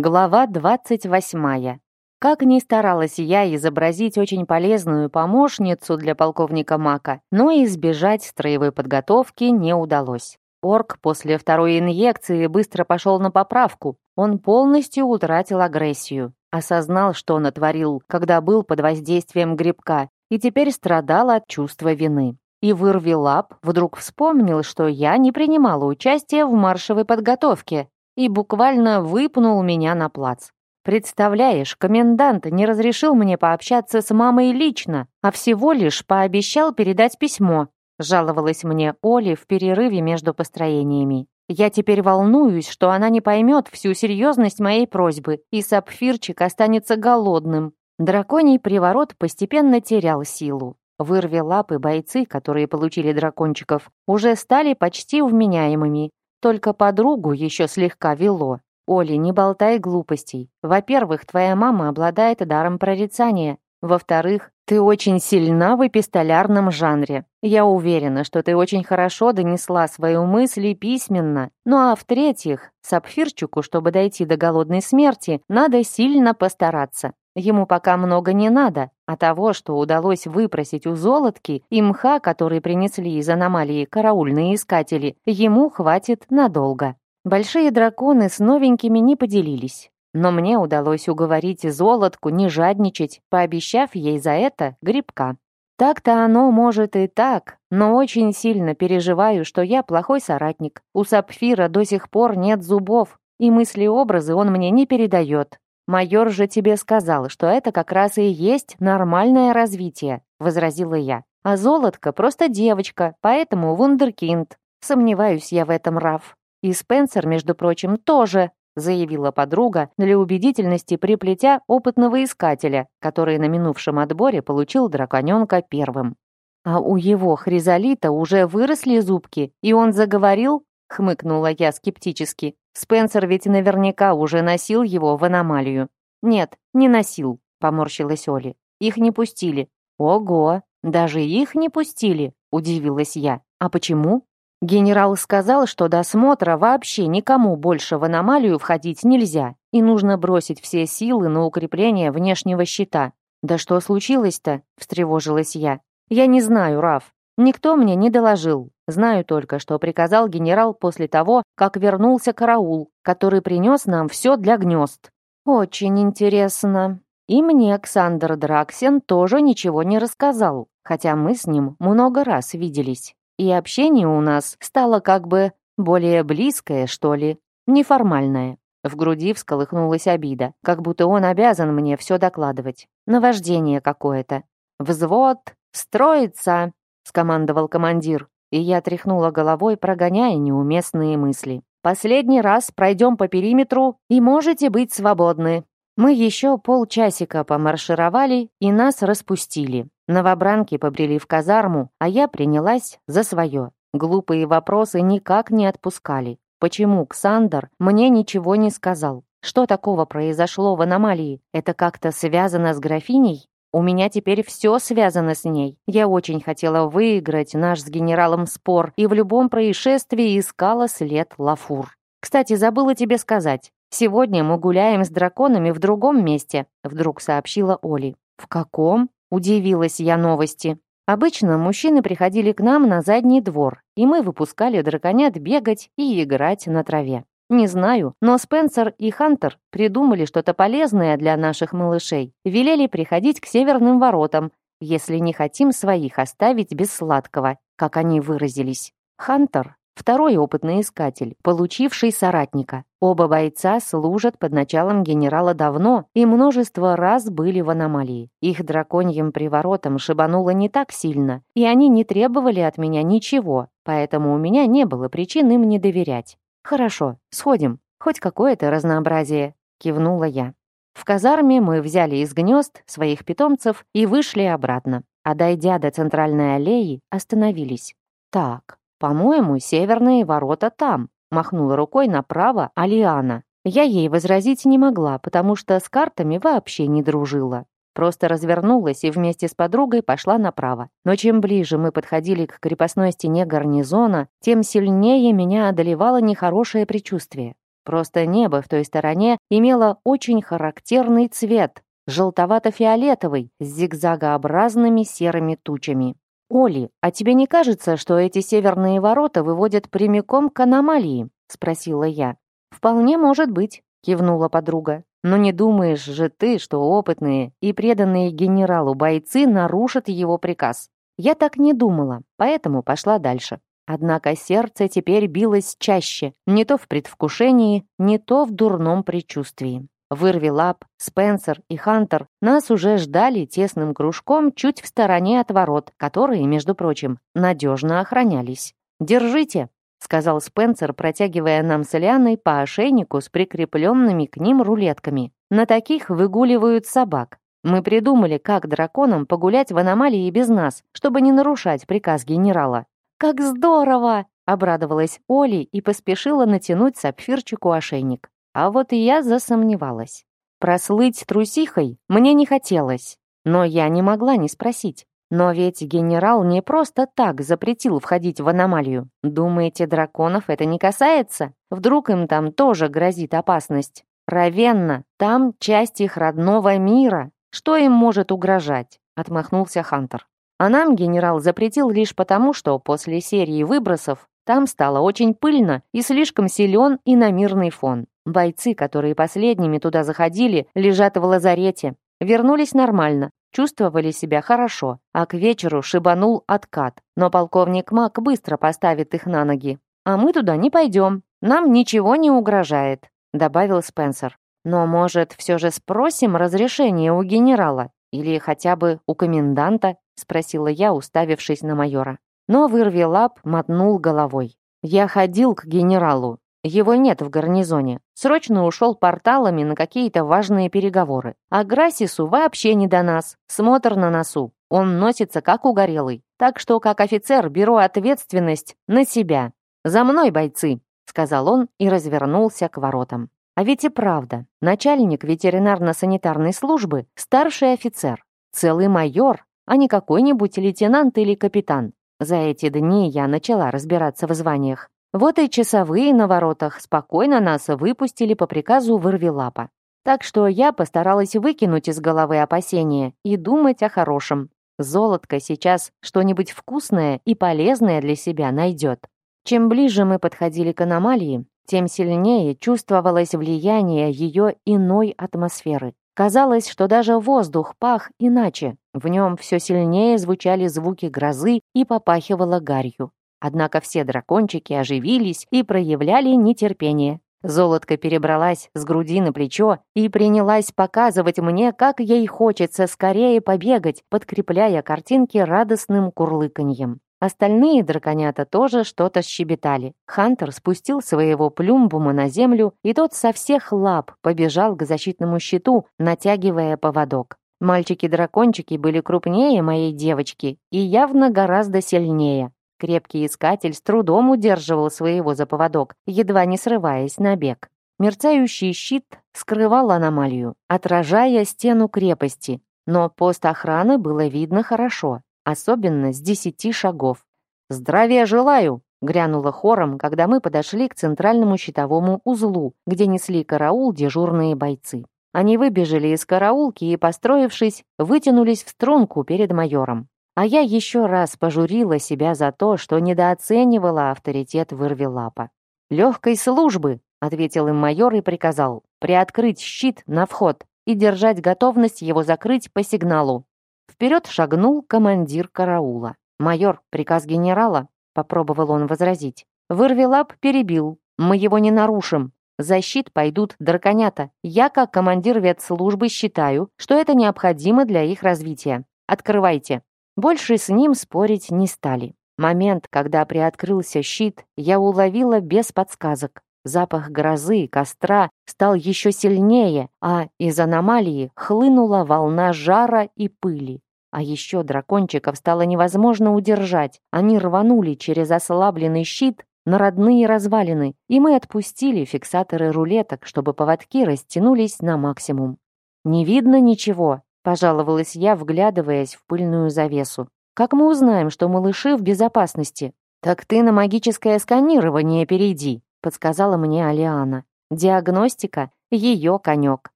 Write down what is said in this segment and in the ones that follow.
Глава 28. Как ни старалась я изобразить очень полезную помощницу для полковника Мака, но избежать строевой подготовки не удалось. Орк после второй инъекции быстро пошел на поправку. Он полностью утратил агрессию, осознал, что натворил, когда был под воздействием грибка, и теперь страдал от чувства вины. И вырви лап вдруг вспомнил, что я не принимала участия в маршевой подготовке, и буквально выпнул меня на плац. Представляешь, комендант не разрешил мне пообщаться с мамой лично, а всего лишь пообещал передать письмо. Жаловалась мне Оля в перерыве между построениями. Я теперь волнуюсь, что она не поймет всю серьезность моей просьбы, и сапфирчик останется голодным. Драконий приворот постепенно терял силу. Вырви лапы бойцы, которые получили дракончиков, уже стали почти вменяемыми, только подругу еще слегка вело. Оли, не болтай глупостей. Во-первых, твоя мама обладает даром прорицания. Во-вторых, ты очень сильна в эпистолярном жанре. Я уверена, что ты очень хорошо донесла свою мысли письменно. Ну а в-третьих, сапфирчику, чтобы дойти до голодной смерти, надо сильно постараться. Ему пока много не надо, а того, что удалось выпросить у золотки и мха, который принесли из аномалии караульные искатели, ему хватит надолго. Большие драконы с новенькими не поделились. Но мне удалось уговорить золотку не жадничать, пообещав ей за это грибка. Так-то оно может и так, но очень сильно переживаю, что я плохой соратник. У Сапфира до сих пор нет зубов, и мысли-образы он мне не передает. «Майор же тебе сказал, что это как раз и есть нормальное развитие», — возразила я. «А золотка просто девочка, поэтому вундеркинд. Сомневаюсь я в этом, Раф. И Спенсер, между прочим, тоже», — заявила подруга, для убедительности приплетя опытного искателя, который на минувшем отборе получил драконенка первым. «А у его хризолита уже выросли зубки, и он заговорил?» — хмыкнула я скептически. Спенсер ведь наверняка уже носил его в аномалию. Нет, не носил, поморщилась Оли. Их не пустили. Ого, даже их не пустили, удивилась я. А почему? Генерал сказал, что до смотра вообще никому больше в аномалию входить нельзя, и нужно бросить все силы на укрепление внешнего щита. «Да что случилось-то?» — встревожилась я. «Я не знаю, Раф. Никто мне не доложил. Знаю только, что приказал генерал после того, как вернулся караул, который принес нам все для гнезд. Очень интересно. И мне Александр Драксен тоже ничего не рассказал, хотя мы с ним много раз виделись. И общение у нас стало как бы более близкое, что ли, неформальное. В груди всколыхнулась обида, как будто он обязан мне все докладывать. Наваждение какое-то. «Взвод! Строится!» Скомандовал командир, и я тряхнула головой, прогоняя неуместные мысли. «Последний раз пройдем по периметру, и можете быть свободны». Мы еще полчасика помаршировали, и нас распустили. Новобранки побрели в казарму, а я принялась за свое. Глупые вопросы никак не отпускали. Почему Ксандр мне ничего не сказал? Что такого произошло в аномалии? Это как-то связано с графиней? У меня теперь все связано с ней. Я очень хотела выиграть наш с генералом спор и в любом происшествии искала след Лафур. Кстати, забыла тебе сказать. Сегодня мы гуляем с драконами в другом месте, вдруг сообщила Оли. В каком? Удивилась я новости. Обычно мужчины приходили к нам на задний двор, и мы выпускали драконят бегать и играть на траве. Не знаю, но Спенсер и Хантер придумали что-то полезное для наших малышей. Велели приходить к северным воротам, если не хотим своих оставить без сладкого, как они выразились. Хантер — второй опытный искатель, получивший соратника. Оба бойца служат под началом генерала давно и множество раз были в аномалии. Их драконьим приворотом шибануло не так сильно, и они не требовали от меня ничего, поэтому у меня не было причин им не доверять. «Хорошо, сходим. Хоть какое-то разнообразие», — кивнула я. В казарме мы взяли из гнезд своих питомцев и вышли обратно. А дойдя до центральной аллеи, остановились. «Так, по-моему, северные ворота там», — махнула рукой направо Алиана. Я ей возразить не могла, потому что с картами вообще не дружила. Просто развернулась и вместе с подругой пошла направо. Но чем ближе мы подходили к крепостной стене гарнизона, тем сильнее меня одолевало нехорошее предчувствие. Просто небо в той стороне имело очень характерный цвет, желтовато-фиолетовый, с зигзагообразными серыми тучами. «Оли, а тебе не кажется, что эти северные ворота выводят прямиком к аномалии?» — спросила я. «Вполне может быть», — кивнула подруга. «Но не думаешь же ты, что опытные и преданные генералу бойцы нарушат его приказ?» Я так не думала, поэтому пошла дальше. Однако сердце теперь билось чаще, не то в предвкушении, не то в дурном предчувствии. Вырви лап, Спенсер и Хантер нас уже ждали тесным кружком чуть в стороне от ворот, которые, между прочим, надежно охранялись. «Держите», — сказал Спенсер, протягивая нам с Лианой по ошейнику с прикрепленными к ним рулетками. «На таких выгуливают собак. Мы придумали, как драконам погулять в аномалии без нас, чтобы не нарушать приказ генерала. «Как здорово!» — обрадовалась Оли и поспешила натянуть сапфирчику ошейник. А вот и я засомневалась. Прослыть трусихой мне не хотелось, но я не могла не спросить. Но ведь генерал не просто так запретил входить в аномалию. Думаете, драконов это не касается? Вдруг им там тоже грозит опасность? Равенна, там часть их родного мира. Что им может угрожать? Отмахнулся Хантер. А нам генерал запретил лишь потому, что после серии выбросов там стало очень пыльно и слишком силен иномирный фон. Бойцы, которые последними туда заходили, лежат в лазарете. Вернулись нормально, чувствовали себя хорошо, а к вечеру шибанул откат. Но полковник Мак быстро поставит их на ноги. «А мы туда не пойдем, нам ничего не угрожает», добавил Спенсер. «Но, может, все же спросим разрешение у генерала? Или хотя бы у коменданта?» спросила я, уставившись на майора. Но вырви лап мотнул головой. Я ходил к генералу. Его нет в гарнизоне. Срочно ушел порталами на какие-то важные переговоры. А Грасису вообще не до нас. Смотр на носу. Он носится как угорелый. Так что, как офицер, беру ответственность на себя. «За мной, бойцы!» — сказал он и развернулся к воротам. А ведь и правда, начальник ветеринарно-санитарной службы — старший офицер, целый майор, а не какой-нибудь лейтенант или капитан. За эти дни я начала разбираться в званиях. Вот и часовые на воротах спокойно нас выпустили по приказу Вырвелапа. Так что я постаралась выкинуть из головы опасения и думать о хорошем. Золотко сейчас что-нибудь вкусное и полезное для себя найдет. Чем ближе мы подходили к аномалии, тем сильнее чувствовалось влияние ее иной атмосферы. Казалось, что даже воздух пах иначе. В нем все сильнее звучали звуки грозы и попахивало гарью. Однако все дракончики оживились и проявляли нетерпение. Золотка перебралась с груди на плечо и принялась показывать мне, как ей хочется скорее побегать, подкрепляя картинки радостным курлыканьем. Остальные драконята тоже что-то щебетали. Хантер спустил своего плюмбума на землю, и тот со всех лап побежал к защитному щиту, натягивая поводок. Мальчики-дракончики были крупнее моей девочки и явно гораздо сильнее. Крепкий искатель с трудом удерживал своего за поводок, едва не срываясь на бег. Мерцающий щит скрывал аномалию, отражая стену крепости, но пост охраны было видно хорошо особенно с десяти шагов. «Здравия желаю!» — грянуло хором, когда мы подошли к центральному щитовому узлу, где несли караул дежурные бойцы. Они выбежали из караулки и, построившись, вытянулись в струнку перед майором. А я еще раз пожурила себя за то, что недооценивала авторитет вырвелапа. «Легкой службы!» — ответил им майор и приказал приоткрыть щит на вход и держать готовность его закрыть по сигналу. Вперед шагнул командир караула. «Майор, приказ генерала?» — попробовал он возразить. «Вырви лап перебил. Мы его не нарушим. Защит пойдут драконята. Я, как командир ветслужбы, считаю, что это необходимо для их развития. Открывайте». Больше с ним спорить не стали. Момент, когда приоткрылся щит, я уловила без подсказок. Запах грозы, костра стал еще сильнее, а из аномалии хлынула волна жара и пыли. А еще дракончиков стало невозможно удержать. Они рванули через ослабленный щит на родные развалины, и мы отпустили фиксаторы рулеток, чтобы поводки растянулись на максимум. «Не видно ничего», — пожаловалась я, вглядываясь в пыльную завесу. «Как мы узнаем, что малыши в безопасности?» «Так ты на магическое сканирование перейди», подсказала мне Алиана. Диагностика – ее конек.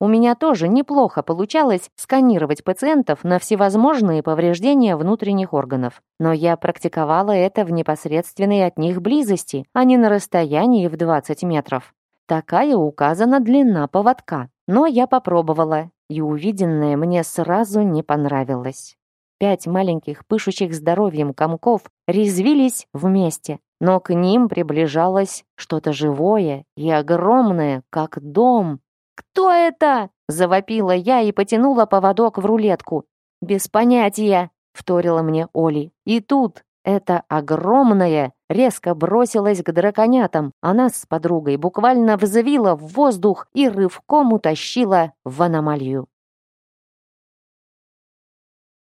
У меня тоже неплохо получалось сканировать пациентов на всевозможные повреждения внутренних органов. Но я практиковала это в непосредственной от них близости, а не на расстоянии в 20 метров. Такая указана длина поводка. Но я попробовала, и увиденное мне сразу не понравилось. Пять маленьких пышущих здоровьем комков резвились вместе, но к ним приближалось что-то живое и огромное, как дом. «Кто это?» — завопила я и потянула поводок в рулетку. «Без понятия», — вторила мне Оли. И тут это огромное резко бросилась к драконятам, а нас с подругой буквально взвила в воздух и рывком утащила в аномалию.